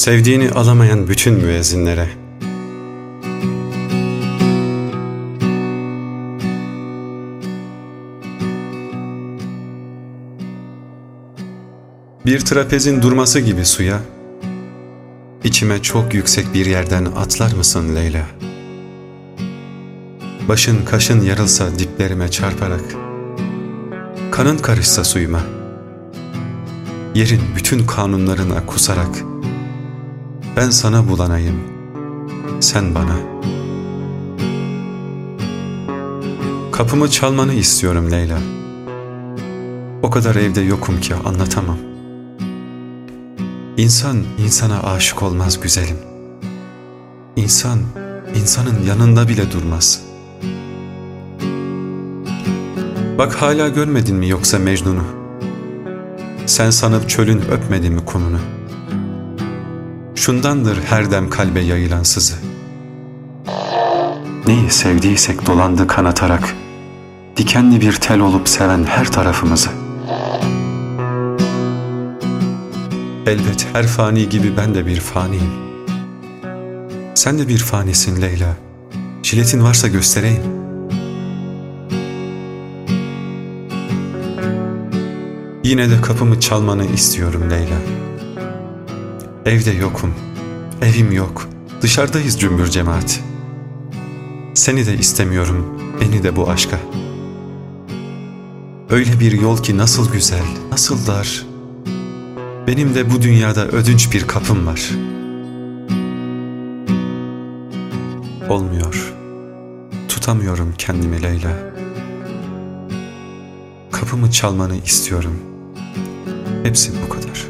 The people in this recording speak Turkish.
Sevdiğini alamayan bütün müezzinlere, Bir trapezin durması gibi suya, içime çok yüksek bir yerden atlar mısın Leyla? Başın kaşın yarılsa diplerime çarparak, kanın karışsa suyuma, yerin bütün kanunlarına kusarak, ben sana bulanayım, sen bana. Kapımı çalmanı istiyorum Leyla. O kadar evde yokum ki anlatamam. İnsan insana aşık olmaz güzelim. İnsan insanın yanında bile durmaz. Bak hala görmedin mi yoksa Mecnun'u? Sen sanıp çölün öpmedi mi kumunu? Şundandır her dem kalbe yayılan sızı. Neyi sevdiysek dolandı kanatarak, dikenli bir tel olup seven her tarafımızı. Elbet her fani gibi ben de bir faniyim. Sen de bir fanisin Leyla. Jiletin varsa göstereyim. Yine de kapımı çalmanı istiyorum Leyla. Evde yokum, evim yok, dışarıdayız cümbür cemaat. Seni de istemiyorum, beni de bu aşka. Öyle bir yol ki nasıl güzel, nasıl dar. Benim de bu dünyada ödünç bir kapım var. Olmuyor. Tutamıyorum kendimi Leyla. Kapımı çalmanı istiyorum. Hepsi bu kadar.